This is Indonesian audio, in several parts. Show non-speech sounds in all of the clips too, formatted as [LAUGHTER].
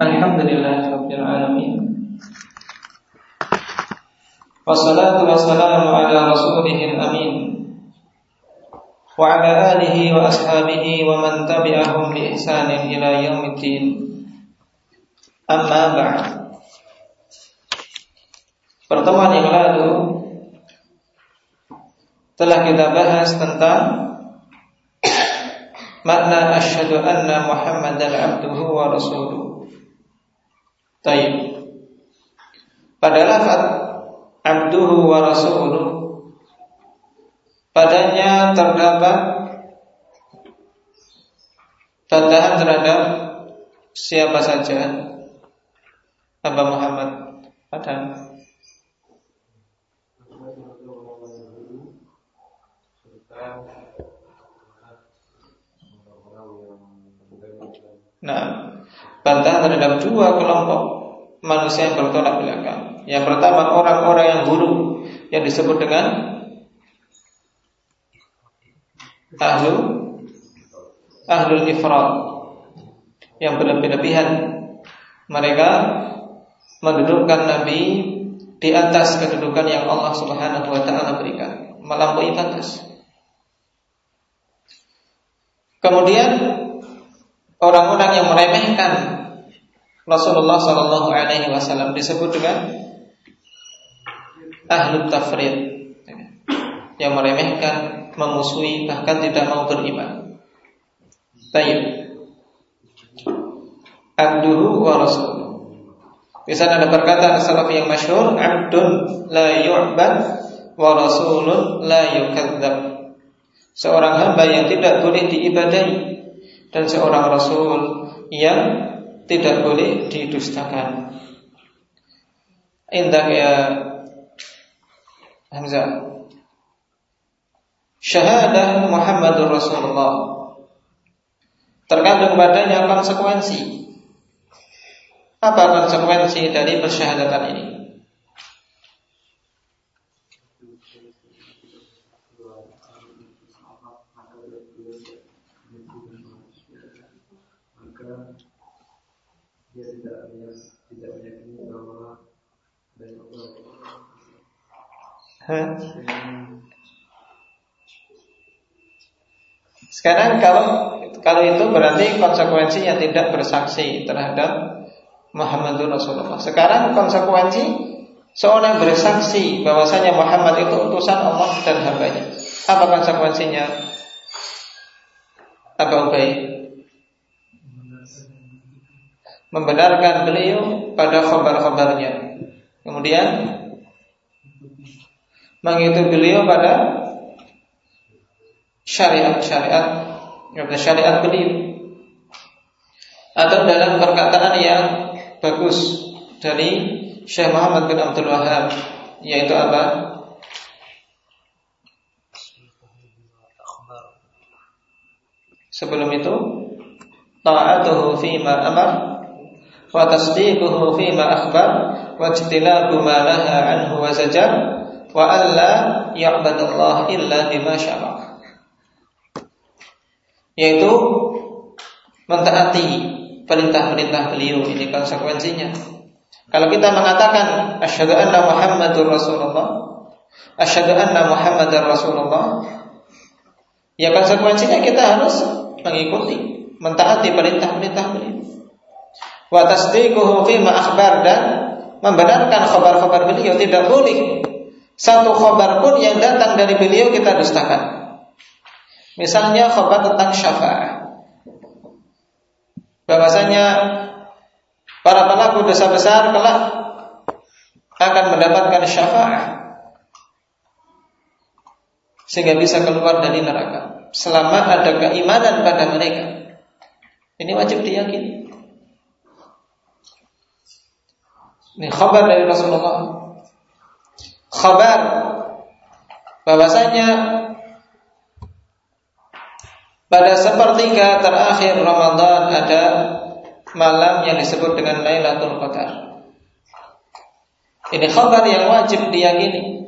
Alhamdulillah Rabbil Alamin Wassalatu wassalamu ala rasulihil amin. Wa ala alihi wa ashabihi wa man tabi'ahum bi ihsanin ila yaumiddin. Amma ba'd. Pertemuan yang lalu telah kita bahas tentang makna asyhadu anna Muhammadan abduhu wa rasuluh Taib. Pada lafaz abduhu wa rasuluh padanya terdapat bantahan terhadap siapa saja. Aba Muhammad pada Nah, bantahan terhadap dua kelompok manusia yang bertolak belakang. Yang pertama orang-orang yang buruk yang disebut dengan ahlu ahlul ifrat yang berlebih-lebihan. Mereka mendudukkan Nabi di atas kedudukan yang Allah Subhanahu wa taala berikan, melampaui batas. Kemudian orang-orang yang meremehkan Rasulullah Shallallahu Alaihi Wasallam disebut dengan ahlu tafrid yang meremehkan, memusuhi, bahkan tidak mau beriman. Tayyib. Abduhu wa rasuluh. Di sana ada perkataan salaf yang masyhur, abdun la yu'bad wa rasulun la yukadzab. Seorang hamba yang tidak boleh diibadahi dan seorang rasul yang tidak boleh didustakan. Indah ya Hamzah. Syahadah Muhammadur Rasulullah terkandung padanya konsekuensi. Apa konsekuensi dari persyahadatan ini? Sekarang kalau kalau itu berarti konsekuensinya tidak bersaksi terhadap Muhammadur Rasulullah. Sekarang konsekuensi seorang bersaksi bahwasanya Muhammad itu utusan Allah dan hambanya. Apa konsekuensinya? Apa Ubay? Membenarkan beliau pada khabar-khabarnya. Kemudian mengikuti beliau pada syariat-syariat pada syariat beliau atau dalam perkataan yang bagus dari Syekh Muhammad bin Abdul Wahab yaitu apa? Sebelum itu ta'atuhu fima amar akhbar wa ijtinabu ma naha anhu wa zajar wa alla ya'badallah illa bima syara. Yaitu mentaati perintah-perintah beliau ini konsekuensinya. Kalau kita mengatakan asyhadu anna Muhammadur Rasulullah, asyhadu anna Muhammadar Rasulullah, ya konsekuensinya kita harus mengikuti, mentaati perintah-perintah beliau. Wa tasdiquhu fi ma akhbar dan membenarkan khabar-khabar beliau tidak boleh satu khabar pun yang datang dari beliau kita dustakan. Misalnya khabar tentang syafaat. Bahwasanya para pelaku dosa besar kelak akan mendapatkan syafaat sehingga bisa keluar dari neraka selama ada keimanan pada mereka. Ini wajib diyakini. Ini khabar dari Rasulullah khabar bahwasanya pada sepertiga terakhir Ramadan ada malam yang disebut dengan Lailatul Qadar. Ini khabar yang wajib diyakini.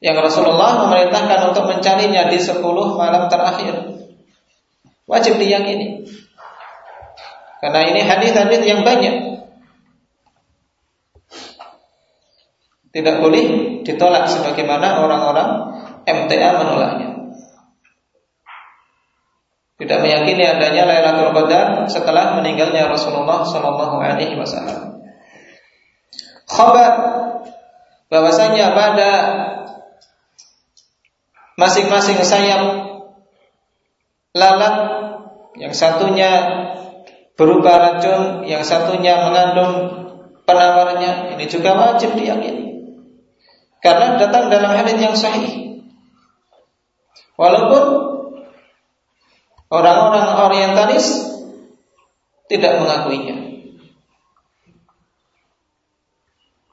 Yang Rasulullah memerintahkan untuk mencarinya di 10 malam terakhir. Wajib diyakini. Karena ini hadis-hadis yang banyak. Tidak boleh ditolak sebagaimana orang-orang MTA menolaknya. Tidak meyakini adanya Lailatul Qadar setelah meninggalnya Rasulullah Shallallahu Alaihi Wasallam. Khabar bahwasanya pada masing-masing sayap lalat yang satunya berupa racun, yang satunya mengandung penawarnya, ini juga wajib diyakini. Karena datang dalam hadis yang sahih. Walaupun orang-orang orientalis tidak mengakuinya.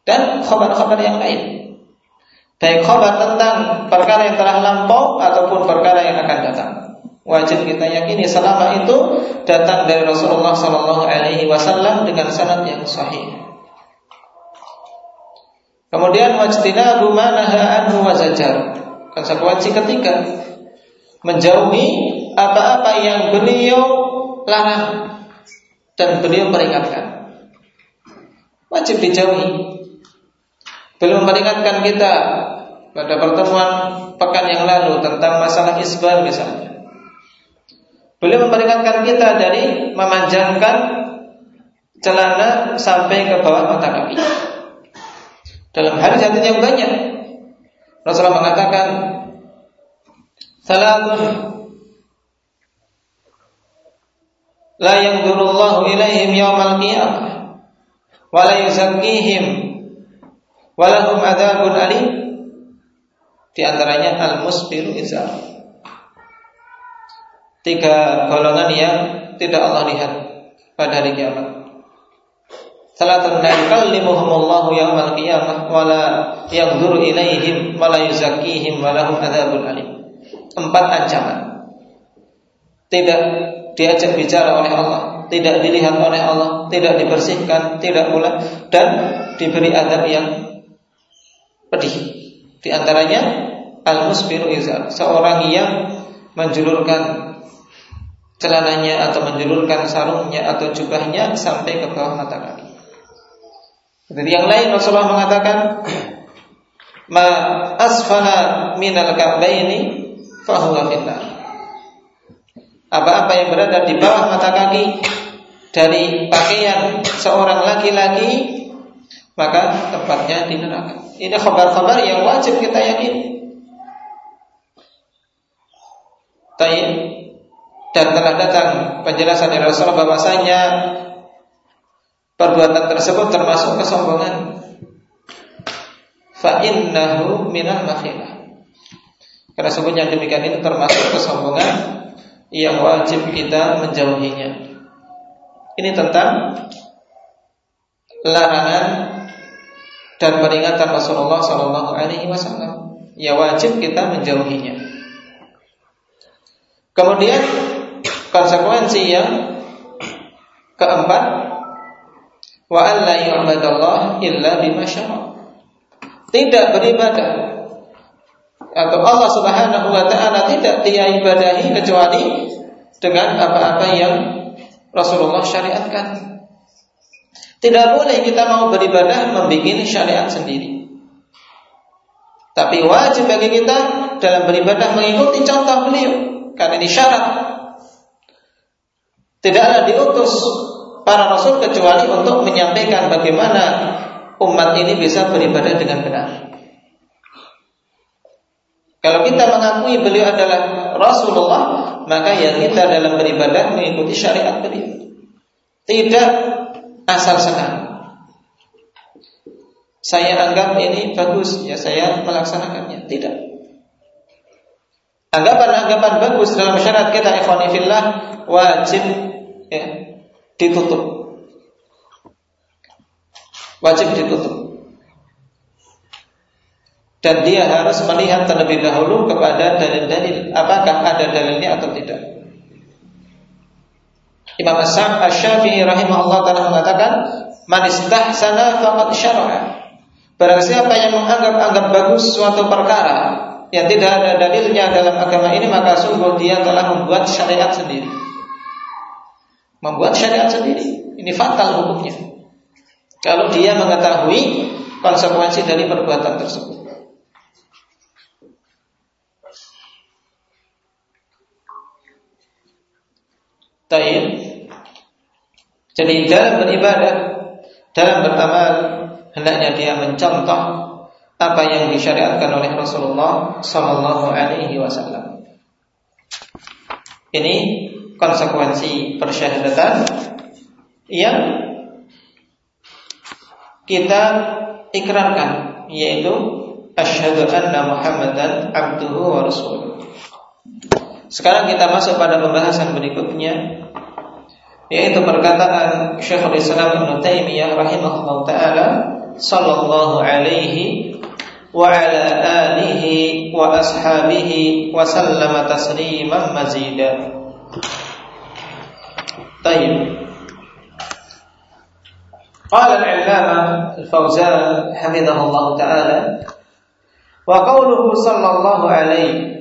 Dan khabar-khabar yang lain. Baik khabar tentang perkara yang telah lampau ataupun perkara yang akan datang. Wajib kita yakini selama itu datang dari Rasulullah Sallallahu Alaihi Wasallam dengan sanad yang sahih. Kemudian wajtina rumanaha anhu wazajar. Konsekuensi ketiga menjauhi apa-apa yang beliau larang dan beliau peringatkan. Wajib dijauhi. Beliau memperingatkan kita pada pertemuan pekan yang lalu tentang masalah isbal misalnya. Beliau memperingatkan kita dari memanjangkan celana sampai ke bawah mata kaki. Dalam hadis-hadis yang banyak. Rasulullah mengatakan Salatun La yanzurullahu ilaihim yawmal qiyamah Wa la yuzakkihim Wa lahum adabun alim. Di antaranya al-musbiru izar Tiga golongan yang tidak Allah lihat pada hari kiamat Salatun la yukallimuhumullahu yawmal qiyamah wala yanzuru ilaihim yuzakkihim wa lahum adzabun alim. Empat ancaman. Tidak diajak bicara oleh Allah, tidak dilihat oleh Allah, tidak dibersihkan, tidak pula dan diberi adab yang pedih. Di antaranya al-musbiru izar, seorang yang menjulurkan celananya atau menjulurkan sarungnya atau jubahnya sampai ke bawah mata kaki. Jadi yang lain Rasulullah mengatakan [CLEARS THROAT] ma asfala minal ka'baini fahuwa finnar. Apa-apa yang berada di bawah mata kaki dari pakaian seorang laki-laki maka tempatnya di neraka. Ini kabar-kabar yang wajib kita yakini. Taib dan telah datang penjelasan dari Rasulullah bahwasanya perbuatan tersebut termasuk kesombongan. Fa innahu minal makhilah. Karena sebutnya demikian itu termasuk kesombongan yang wajib kita menjauhinya. Ini tentang larangan dan peringatan Rasulullah Shallallahu Alaihi Wasallam. Ya wajib kita menjauhinya. Kemudian konsekuensi yang keempat wa alla yu'badallah illa bima Tidak beribadah atau Allah Subhanahu wa taala tidak dia ibadahi kecuali dengan apa-apa yang Rasulullah syariatkan. Tidak boleh kita mau beribadah membuat syariat sendiri. Tapi wajib bagi kita dalam beribadah mengikuti contoh beliau karena ini syarat. Tidaklah diutus para rasul kecuali untuk menyampaikan bagaimana umat ini bisa beribadah dengan benar. Kalau kita mengakui beliau adalah Rasulullah, maka ya kita dalam beribadah mengikuti syariat beliau. Tidak asal senang. Saya anggap ini bagus, ya saya melaksanakannya. Tidak. Anggapan-anggapan bagus dalam syariat kita ikhwanifillah wajib ya, ditutup. Wajib ditutup. Dan dia harus melihat terlebih dahulu kepada dalil-dalil apakah ada dalilnya atau tidak. Imam As-Syafi'i rahimahullah taala mengatakan, "Man istahsana faqad syara'a." Barang siapa yang menganggap-anggap bagus suatu perkara yang tidak ada dalilnya dalam agama ini maka sungguh dia telah membuat syariat sendiri. membuat syariat sendiri. Ini fatal hukumnya. Kalau dia mengetahui konsekuensi dari perbuatan tersebut. Taib. Jadi dalam beribadah, dalam beramal, hendaknya dia mencontoh apa yang disyariatkan oleh Rasulullah Sallallahu Alaihi Wasallam. Ini konsekuensi persyahadatan yang kita ikrarkan yaitu asyhadu anna Muhammadan abduhu wa rasuluh. Sekarang kita masuk pada pembahasan berikutnya yaitu perkataan Syekhul Islam Ibnu Taimiyah rahimahullah taala sallallahu alaihi wa ala alihi wa ashabihi wa sallama tasliman mazida. طيب قال العلامة الفوزان حفظه الله تعالى وقوله صلى الله عليه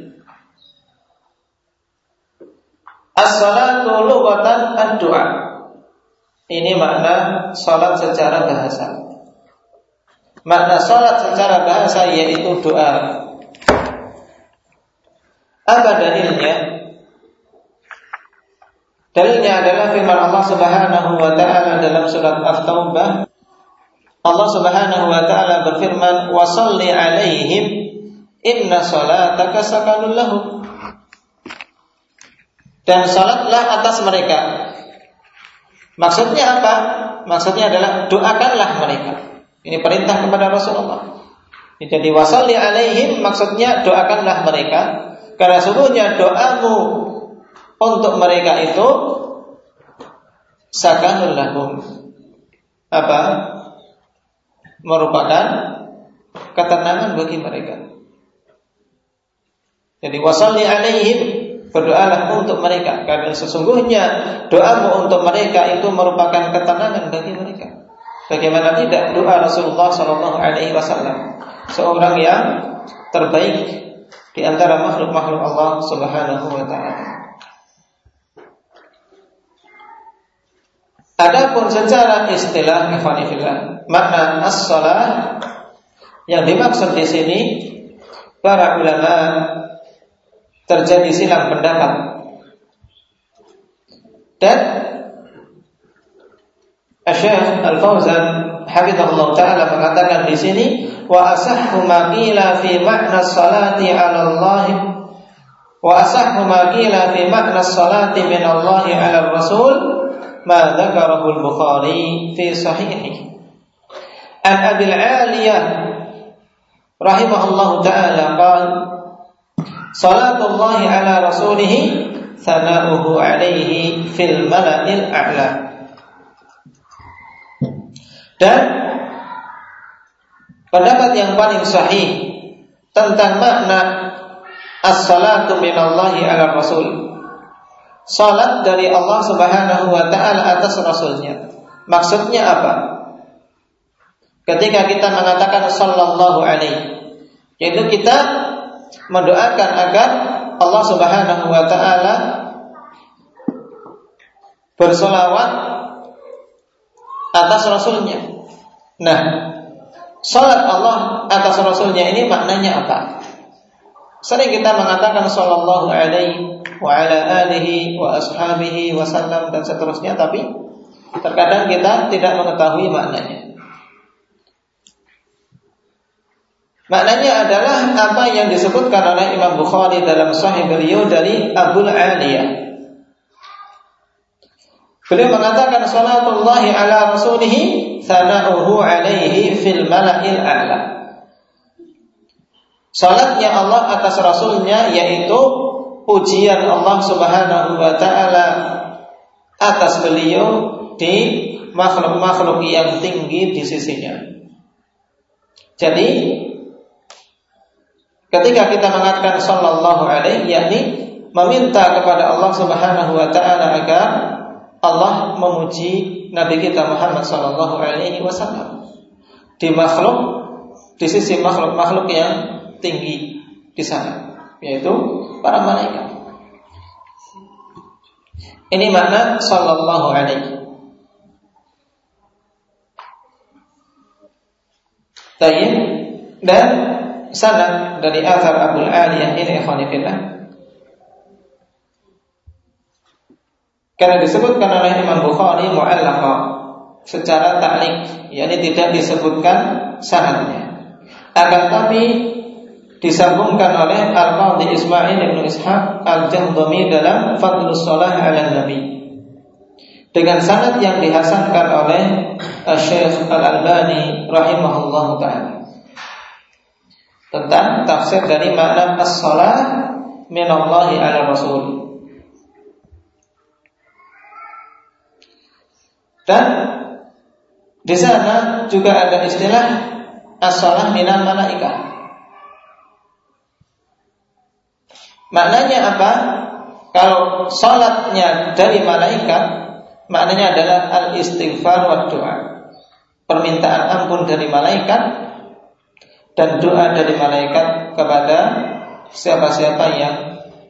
As-salatu lughatan ad-du'a. Ini makna salat secara bahasa. Makna salat secara bahasa yaitu doa. Apa dalilnya? Dalilnya adalah firman Allah Subhanahu wa taala dalam surat At-Taubah. Allah Subhanahu wa taala berfirman, "Wa shalli 'alaihim inna salataka sakanun lahum." dan salatlah atas mereka. Maksudnya apa? Maksudnya adalah doakanlah mereka. Ini perintah kepada Rasulullah. Jadi wasalli alaihim maksudnya doakanlah mereka karena sungguhnya doamu untuk mereka itu sakanul lahum. Apa? Merupakan ketenangan bagi mereka. Jadi wasalli alaihim Berdoalah untuk mereka karena sesungguhnya doamu untuk mereka itu merupakan ketenangan bagi mereka. Bagaimana tidak doa Rasulullah Shallallahu Alaihi Wasallam seorang yang terbaik di antara makhluk-makhluk Allah Subhanahu Wa Taala. Adapun secara istilah ikhwanifillah makna as-salah yang dimaksud di sini para ulama terjadi silang pendapat. Dan Syekh Al-Fauzan hafizahullah taala mengatakan di sini wa asahhu ma qila fi makna salati 'ala Allah wa asahhu ma qila fi makna salati min Allah 'ala Rasul ma dzakarahu Al-Bukhari fi sahihi an Abi Al-Aliyah rahimahullah taala qala Salatullahi ala rasulihi Sana'uhu alaihi fil mala'il a'la Dan Pendapat yang paling sahih Tentang makna As-salatu minallahi ala rasul Salat dari Allah subhanahu wa ta'ala atas rasulnya Maksudnya apa? Ketika kita mengatakan Sallallahu alaihi Yaitu kita mendoakan agar Allah Subhanahu wa taala bersolawat atas rasulnya. Nah, salat Allah atas rasulnya ini maknanya apa? Sering kita mengatakan sallallahu alaihi wa ala alihi wa ashabihi wa sallam dan seterusnya tapi terkadang kita tidak mengetahui maknanya. Maknanya adalah apa yang disebutkan oleh Imam Bukhari dalam Sahih beliau dari Abu Aliyah. Beliau mengatakan salatullahi ala rasulih sana'uhu alaihi fil mala'il a'la. Salatnya Allah atas rasulnya yaitu pujian Allah Subhanahu wa taala atas beliau di makhluk-makhluk yang tinggi di sisinya. Jadi Ketika kita mengatakan sallallahu alaihi yakni meminta kepada Allah Subhanahu wa taala agar Allah memuji Nabi kita Muhammad sallallahu alaihi wasallam di makhluk di sisi makhluk-makhluk yang tinggi di sana yaitu para malaikat. Ini makna sallallahu alaihi. Tayyib dan sanad dari Athar Abu Aliyah ini ikhwanifillah karena disebutkan oleh Imam Bukhari mu'allaqa secara ta'liq yakni tidak disebutkan sanadnya akan tapi disambungkan oleh Al-Qadhi Ismail bin Ishaq Al-Jahdami dalam Fadlus Shalah 'ala Nabi. Dengan sanad yang dihasankan oleh Syekh Al-Albani rahimahullah taala. Tentang tafsir dari makna as-salah minallahi ala rasul. Dan di sana juga ada istilah as-salah minal malaikah. Maknanya apa? Kalau salatnya dari malaikat, maknanya adalah al-istighfar wa doa. Permintaan ampun dari malaikat dan doa dari malaikat kepada siapa-siapa yang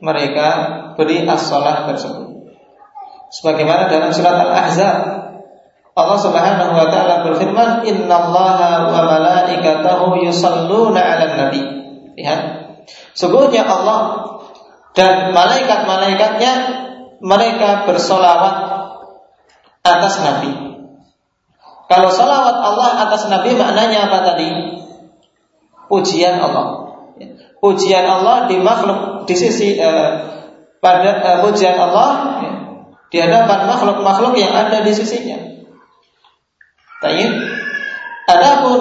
mereka beri as-salah tersebut. Sebagaimana dalam surat Al-Ahzab Allah Subhanahu wa taala berfirman, "Innallaha wa malaikatahu yusalluna 'alan nabi." Lihat. Allah dan malaikat-malaikatnya mereka bersolawat atas Nabi. Kalau solawat Allah atas Nabi maknanya apa tadi? pujian Allah. Pujian Allah di makhluk di sisi uh, pada uh, pujian Allah ya, di hadapan makhluk-makhluk yang ada di sisinya. Tayyib. Adapun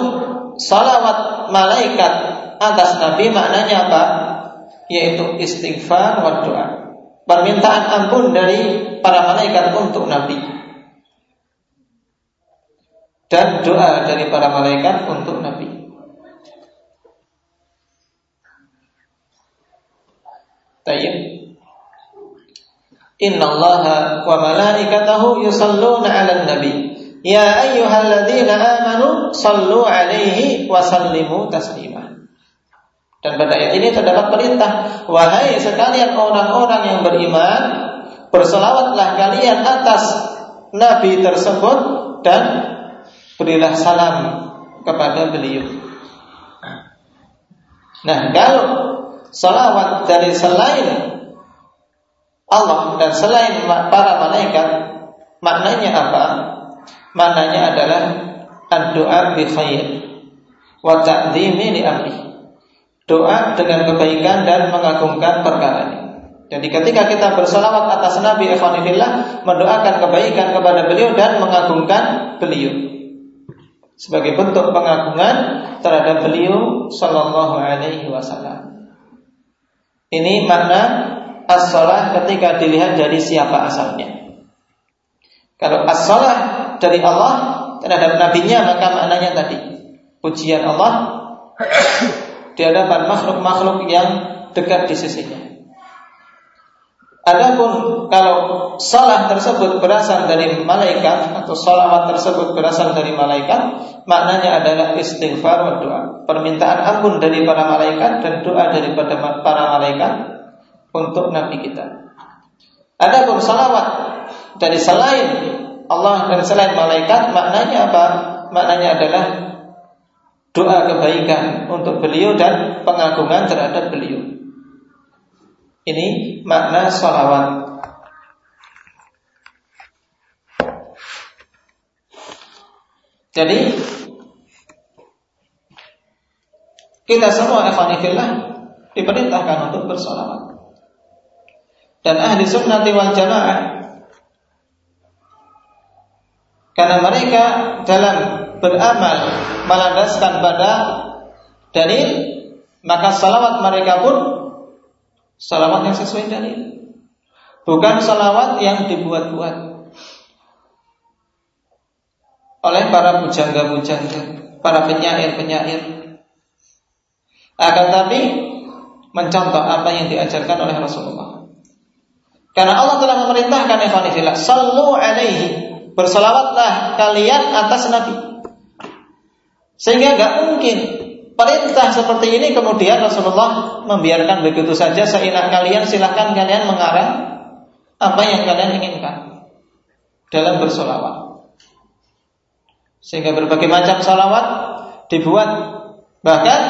salawat malaikat atas Nabi maknanya apa? Yaitu istighfar wa doa. Permintaan ampun dari para malaikat untuk Nabi. Dan doa dari para malaikat untuk Nabi. Tayyib. Inna Allah wa malaikatahu yusalluna 'alan nabi. Ya ayyuhalladzina amanu sallu 'alaihi wa sallimu. Dan pada ayat ini terdapat perintah, wahai sekalian orang-orang yang beriman, berselawatlah kalian atas nabi tersebut dan berilah salam kepada beliau. Nah, kalau salawat dari selain Allah dan selain para malaikat maknanya apa? Maknanya adalah doa bi khair wa ta'dhimi li amri. Doa dengan kebaikan dan mengagungkan perkara ini. Jadi ketika kita bersalawat atas Nabi Ikhwanifillah Mendoakan kebaikan kepada beliau dan mengagungkan beliau Sebagai bentuk pengagungan terhadap beliau Sallallahu alaihi wasallam ini makna as-salah ketika dilihat dari siapa asalnya. Kalau as-salah dari Allah terhadap nabinya maka maknanya tadi pujian Allah [COUGHS] di hadapan makhluk-makhluk yang dekat di sisinya. Adapun kalau salah tersebut berasal dari malaikat atau salawat tersebut berasal dari malaikat, maknanya adalah istighfar wa doa. Permintaan ampun dari para malaikat dan doa daripada para malaikat untuk nabi kita. Adapun salawat dari selain Allah dan selain malaikat, maknanya apa? Maknanya adalah doa kebaikan untuk beliau dan pengagungan terhadap beliau. Ini makna salawat. Jadi kita semua ikhwanifillah diperintahkan untuk bersolawat. Dan ahli sunnah wal jamaah karena mereka dalam beramal melandaskan pada dalil maka salawat mereka pun Salawat yang sesuai dalil. Bukan salawat yang dibuat-buat oleh para bujangga-bujangga, para penyair-penyair. Akan tapi mencontoh apa yang diajarkan oleh Rasulullah. Karena Allah telah memerintahkan Evanifillah, Sallu alaihi, bersalawatlah kalian atas Nabi. Sehingga gak mungkin perintah seperti ini kemudian Rasulullah membiarkan begitu saja seenak kalian silahkan kalian mengarang apa yang kalian inginkan dalam bersolawat. Sehingga berbagai macam salawat dibuat bahkan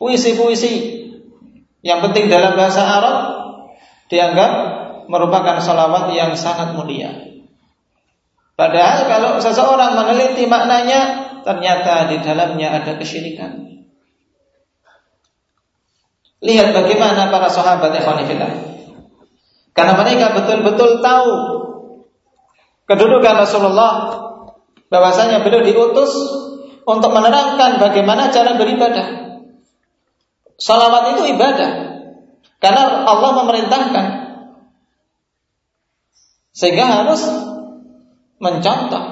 puisi-puisi yang penting dalam bahasa Arab dianggap merupakan salawat yang sangat mulia. Padahal kalau seseorang meneliti maknanya ternyata di dalamnya ada kesyirikan. Lihat bagaimana para sahabat ikhwanifillah karena mereka betul-betul tahu kedudukan Rasulullah bahwasanya beliau diutus untuk menerangkan bagaimana cara beribadah. Salawat itu ibadah karena Allah memerintahkan sehingga harus mencontoh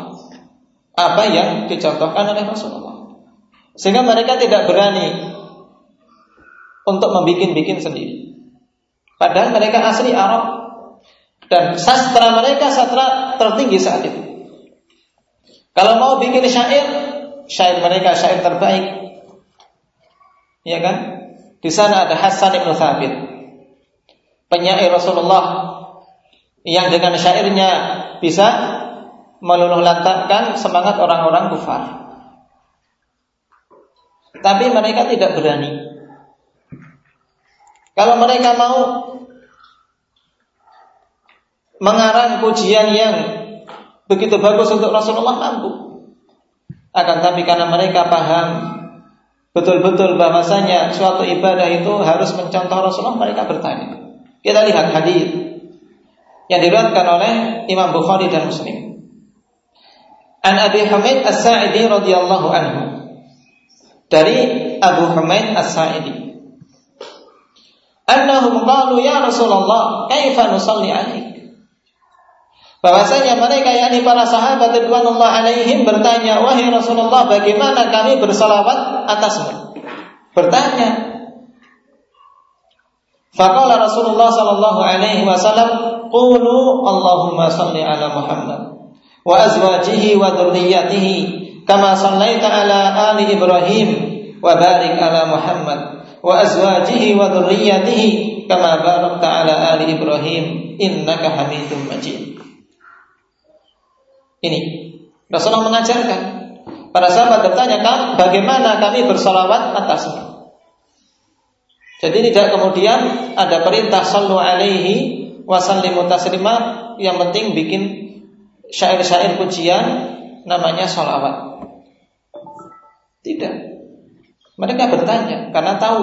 apa yang dicontohkan oleh Rasulullah. Sehingga mereka tidak berani untuk membikin-bikin sendiri. Padahal mereka asli Arab dan sastra mereka sastra tertinggi saat itu. Kalau mau bikin syair, syair mereka syair terbaik. Ya kan? Di sana ada Hasan bin Thabit. Penyair Rasulullah yang dengan syairnya bisa meluluh lantakkan semangat orang-orang kufar. Tapi mereka tidak berani. Kalau mereka mau mengarang pujian yang begitu bagus untuk Rasulullah mampu. Akan tapi karena mereka paham betul-betul bahwasanya suatu ibadah itu harus mencontoh Rasulullah, mereka bertanya. Kita lihat hadis yang diriwayatkan oleh Imam Bukhari dan Muslim. An Abi Hamid As-Sa'idi radhiyallahu anhu. Dari Abu Hamid As-Sa'idi. Annahum qalu ya Rasulullah, kaifa nusalli alaik? bahwasanya mereka yakni para sahabat ridwanullah alaihim bertanya, "Wahai Rasulullah, bagaimana kami bersalawat atasmu?" Bertanya. Faqala Rasulullah sallallahu alaihi wasallam, "Qulu Allahumma salli ala Muhammad sallaita ala ali Ibrahim wa barik ala Muhammad wa azwajihi wa dhurriyyatihi kama barakta ala ali Ibrahim innaka Hamidum Majid." Ini Rasulullah mengajarkan para sahabat bertanya bagaimana kami bersolawat atasnya. Jadi tidak kemudian ada perintah sallu alaihi wasallimu taslima yang penting bikin syair-syair pujian namanya solawat. Tidak. Mereka bertanya karena tahu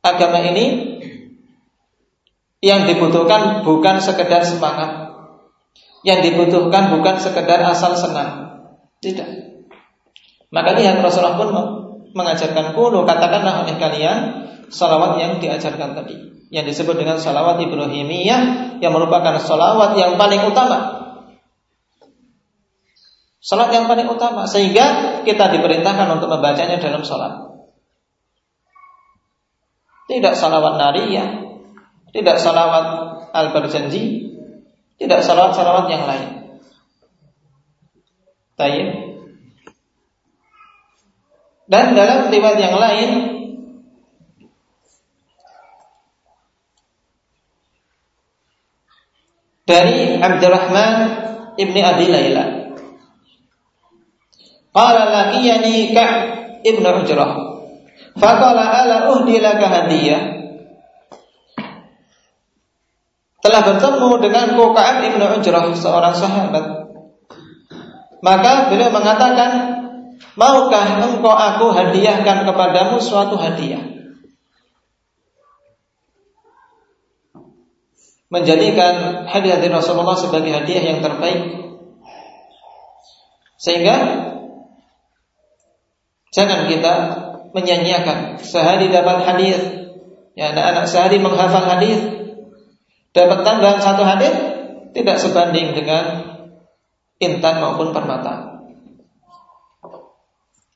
agama ini yang dibutuhkan bukan sekedar semangat, yang dibutuhkan bukan sekedar asal senang. Tidak. Maka lihat Rasulullah pun mengajarkan kulo katakanlah oleh kalian salawat yang diajarkan tadi yang disebut dengan salawat Ibrahimiyah yang merupakan salawat yang paling utama Salat yang paling utama sehingga kita diperintahkan untuk membacanya dalam salat. Tidak salawat nariyah, tidak salawat al-berjanji, tidak salawat-salawat yang lain. Tayyib. Dan dalam riwayat yang lain dari Abdurrahman ibni Abi Layla. Qala laqiyani Ka'b ibn Ujrah. Faqala ala uhdi laka hadiyah telah bertemu dengan Ka'ab ibnu Ujrah seorang sahabat. Maka beliau mengatakan, maukah engkau aku hadiahkan kepadamu suatu hadiah? Menjadikan hadiah dari Rasulullah sebagai hadiah yang terbaik. Sehingga jangan kita menyanyiakan sehari dapat hadis. Ya, anak-anak sehari menghafal hadis dapat tambahan satu hadis tidak sebanding dengan intan maupun permata.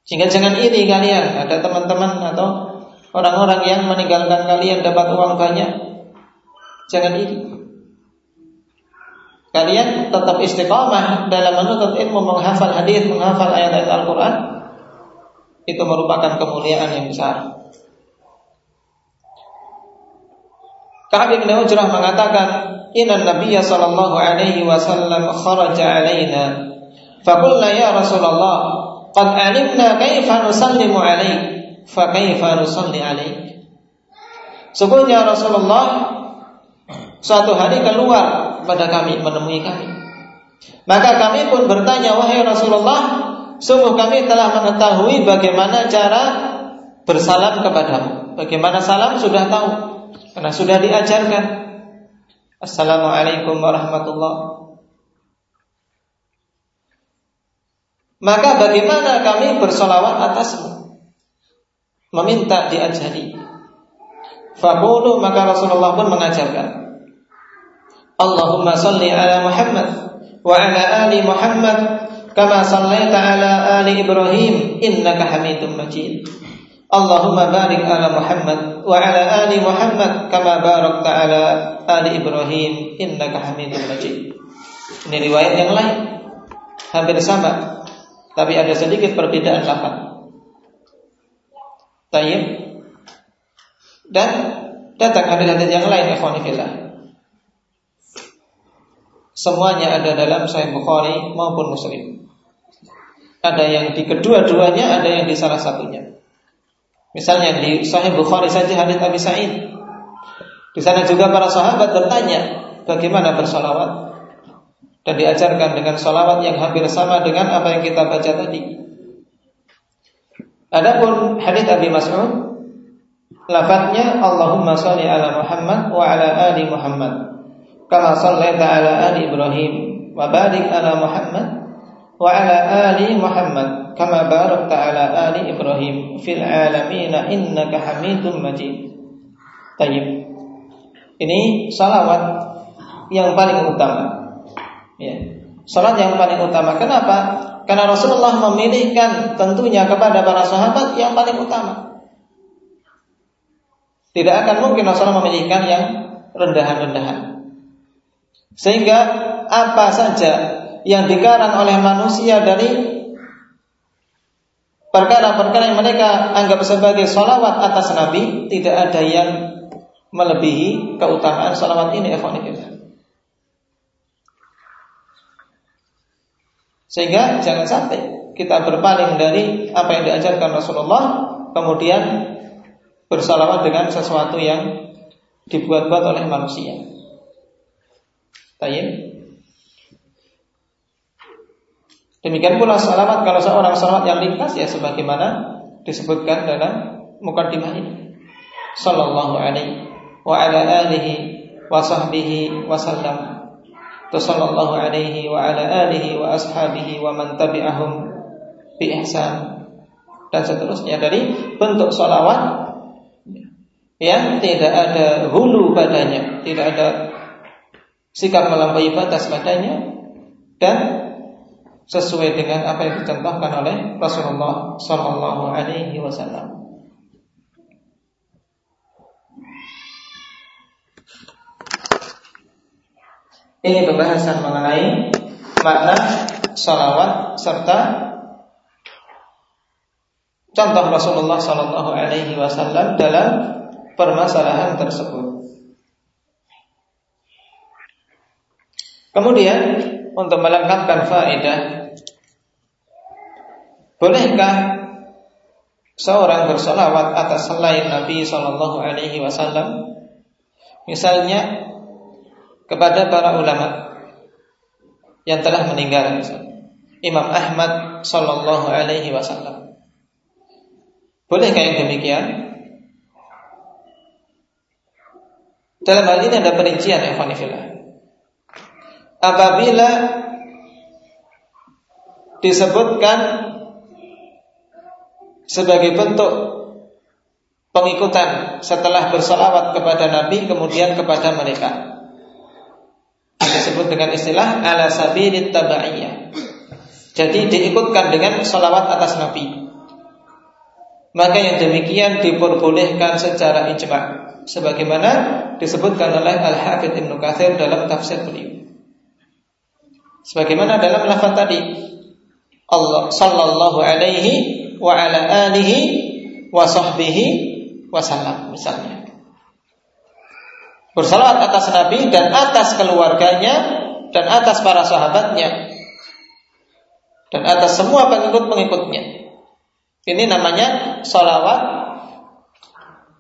Sehingga jangan ini kalian ada teman-teman atau orang-orang yang meninggalkan kalian dapat uang banyak. Jangan ini. Kalian tetap istiqamah dalam menuntut ilmu, menghafal hadis, menghafal ayat-ayat Al-Quran. Itu merupakan kemuliaan yang besar. Ka'ab bin Ujrah mengatakan, inna nabiyya sallallahu alaihi wasallam kharaja alaina faqulna ya Rasulullah qad alimna kaifa nusallimu alaik fa kaifa nusalli alaik Sungguhnya Rasulullah suatu hari keluar pada kami menemui kami. Maka kami pun bertanya, wahai Rasulullah, sungguh kami telah mengetahui bagaimana cara bersalam kepadamu. Bagaimana salam sudah tahu, karena sudah diajarkan. Assalamualaikum warahmatullah. Maka bagaimana kami bersolawat atasmu? Meminta diajari. Fakulu maka Rasulullah pun mengajarkan. Allahumma salli ala Muhammad wa ala ali Muhammad kama sallaita ala ali Ibrahim innaka Hamidum Majid. Allahumma barik ala Muhammad wa ala ali Muhammad kama barakta ala ali Ibrahim innaka Hamidum Majid. Ini riwayat yang lain hampir sama tapi ada sedikit perbedaan lafaz. Tayyib dan datang hadis-hadis yang lain ikhwanifillah. Semuanya ada dalam Sahih Bukhari maupun Muslim. Ada yang di kedua-duanya, ada yang di salah satunya. Misalnya di Sahih Bukhari saja hadis Abi Sa'id. Di sana juga para sahabat bertanya bagaimana bersolawat dan diajarkan dengan solawat yang hampir sama dengan apa yang kita baca tadi. Adapun hadis Abi Mas'ud Lafadznya Allahumma salli ala Muhammad wa ala ali Muhammad kama sallaita ala ali Ibrahim wa barik ala Muhammad wa ala ali Muhammad kama barakta ala ali Ibrahim fil alamin innaka Hamidum Majid. Tayyib. Ini salawat yang paling utama. Ya. Salat yang paling utama. Kenapa? Karena Rasulullah memilihkan tentunya kepada para sahabat yang paling utama. Tidak akan mungkin Rasulullah memilihkan yang rendahan-rendahan. Sehingga apa saja yang dikarang oleh manusia dari perkara-perkara yang mereka anggap sebagai solawat atas Nabi tidak ada yang melebihi keutamaan solawat ini Sehingga jangan sampai kita berpaling dari apa yang diajarkan Rasulullah kemudian bersalawat dengan sesuatu yang dibuat-buat oleh manusia. Tayyib. Demikian pula salawat kalau seorang salawat yang ringkas ya sebagaimana disebutkan dalam mukadimah ini. Sallallahu alaihi wa ala alihi wa sahbihi wa sallam. Sallallahu alaihi wa ala alihi wa ashabihi wa man tabi'ahum bi ihsan dan seterusnya dari bentuk salawat yang tidak ada hulu padanya, tidak ada sikap melampaui batas padanya dan sesuai dengan apa yang dicontohkan oleh Rasulullah Sallallahu Alaihi Wasallam. Ini pembahasan mengenai makna salawat serta contoh Rasulullah Sallallahu Alaihi Wasallam dalam permasalahan tersebut. Kemudian untuk melengkapkan faedah, bolehkah seorang bersolawat atas selain Nabi Shallallahu Alaihi Wasallam, misalnya kepada para ulama yang telah meninggal, Imam Ahmad Shallallahu Alaihi Wasallam. Bolehkah yang demikian? Dalam hal ini ada perincian ya Apabila disebutkan sebagai bentuk pengikutan setelah bersolawat kepada Nabi kemudian kepada mereka. Disebut dengan istilah ala sabilit tabaiyah jadi diikutkan dengan solawat atas Nabi. Maka yang demikian diperbolehkan secara ijma sebagaimana disebutkan oleh Al-Hafidh Ibnu Katsir dalam tafsir beliau. Sebagaimana dalam lafaz tadi Allah sallallahu alaihi wa ala alihi wa sahbihi wasallam misalnya. bersalawat atas Nabi dan atas keluarganya dan atas para sahabatnya dan atas semua pengikut-pengikutnya. Ini namanya salawat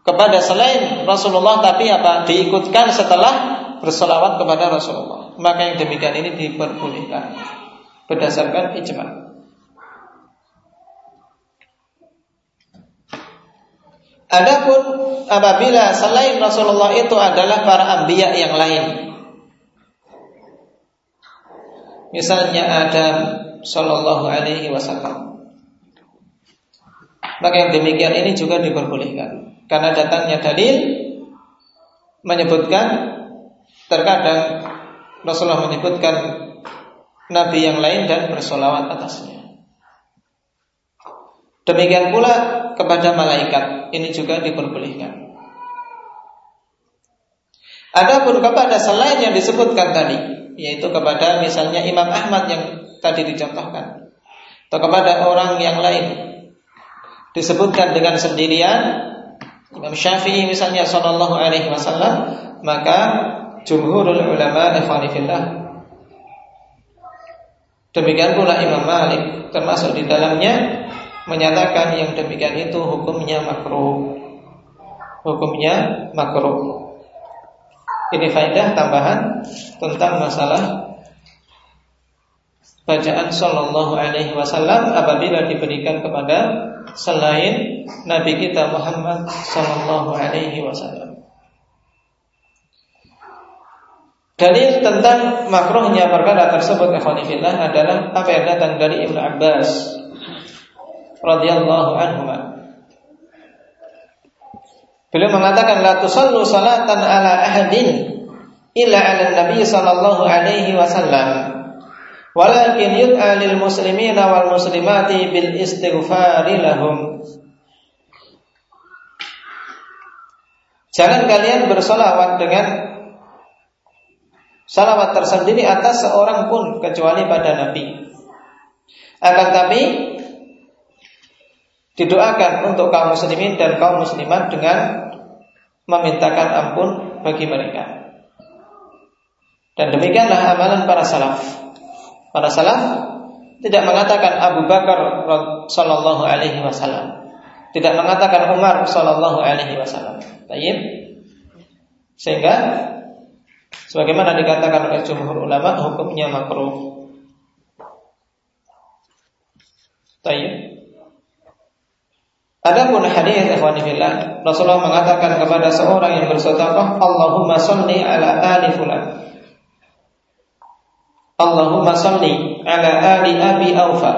kepada selain Rasulullah tapi apa diikutkan setelah bersalawat kepada Rasulullah. Maka yang demikian ini diperbolehkan berdasarkan ijma. Adapun apabila selain Rasulullah itu adalah para anbiya yang lain. Misalnya Adam sallallahu alaihi wasallam. Maka yang demikian ini juga diperbolehkan karena datangnya dalil menyebutkan terkadang Rasulullah menyebutkan nabi yang lain dan bersolawat atasnya. Demikian pula kepada malaikat ini juga diperbolehkan. Adapun kepada selain yang disebutkan tadi, yaitu kepada misalnya Imam Ahmad yang tadi dicontohkan, atau kepada orang yang lain disebutkan dengan sendirian, Imam Syafi'i misalnya Sallallahu Alaihi Wasallam, maka jumhurul ulama ikhwanifillah Demikian pula Imam Malik termasuk di dalamnya menyatakan yang demikian itu hukumnya makruh. Hukumnya makruh. Ini faedah tambahan tentang masalah bacaan sallallahu alaihi wasallam apabila diberikan kepada selain nabi kita Muhammad sallallahu alaihi wasallam. Dalil tentang makruhnya perkara tersebut ikhwanifillah adalah apa yang datang dari Ibnu Abbas radhiyallahu anhu. Beliau mengatakan la tusallu salatan ala ahadin illa ala nabi sallallahu alaihi wasallam. Walakin yud'a lil muslimina wal muslimati bil istighfari lahum. Jangan kalian bersolawat dengan salawat tersendiri atas seorang pun kecuali pada Nabi. Akan tapi didoakan untuk kaum muslimin dan kaum muslimat dengan memintakan ampun bagi mereka. Dan demikianlah amalan para salaf. Para salaf tidak mengatakan Abu Bakar sallallahu alaihi wasallam. Tidak mengatakan Umar sallallahu alaihi wasallam. Baik. Sehingga sebagaimana dikatakan oleh jumhur ulama hukumnya makruh. Baik. Adapun hadis ikhwani fillah, Rasulullah mengatakan kepada seorang yang bersedekah, Allahumma salli ala ali fulan. Allahumma salli ala ali Abi Aufa.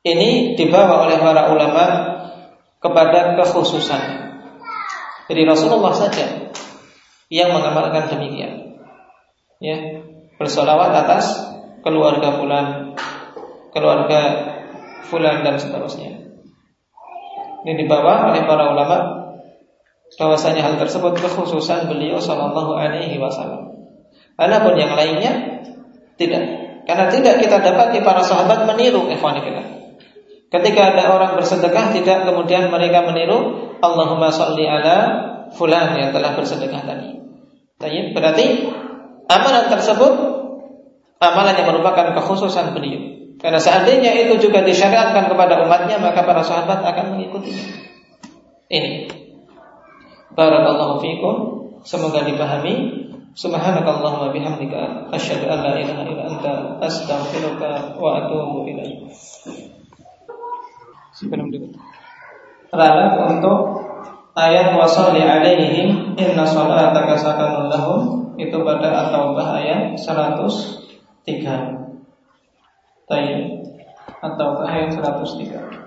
Ini dibawa oleh para ulama kepada kekhususan. Jadi Rasulullah saja yang mengamalkan demikian. Ya, bersolawat atas keluarga fulan, keluarga fulan dan seterusnya. Ini dibawa oleh para ulama bahwasanya hal tersebut kekhususan beliau Shallallahu Alaihi Wasallam. Adapun yang lainnya tidak, karena tidak kita dapat di para sahabat meniru ikhwanifillah. Ketika ada orang bersedekah tidak kemudian mereka meniru Allahumma sholli ala fulan yang telah bersedekah tadi. Berarti amalan tersebut amalan yang merupakan kekhususan beliau. Karena seandainya itu juga disyariatkan kepada umatnya, maka para sahabat akan mengikutinya. Ini. Barakallahu fiikum. Semoga dipahami. Subhanakallahumma bihamdika asyhadu an la ilaha illa anta astaghfiruka wa atubu ilaik. Sebelum ditutup. Lalu untuk ayat wasalli alaihim inna salataka sakanun lahum itu pada At-Taubah ayat 103. Tayyib atau ayat 103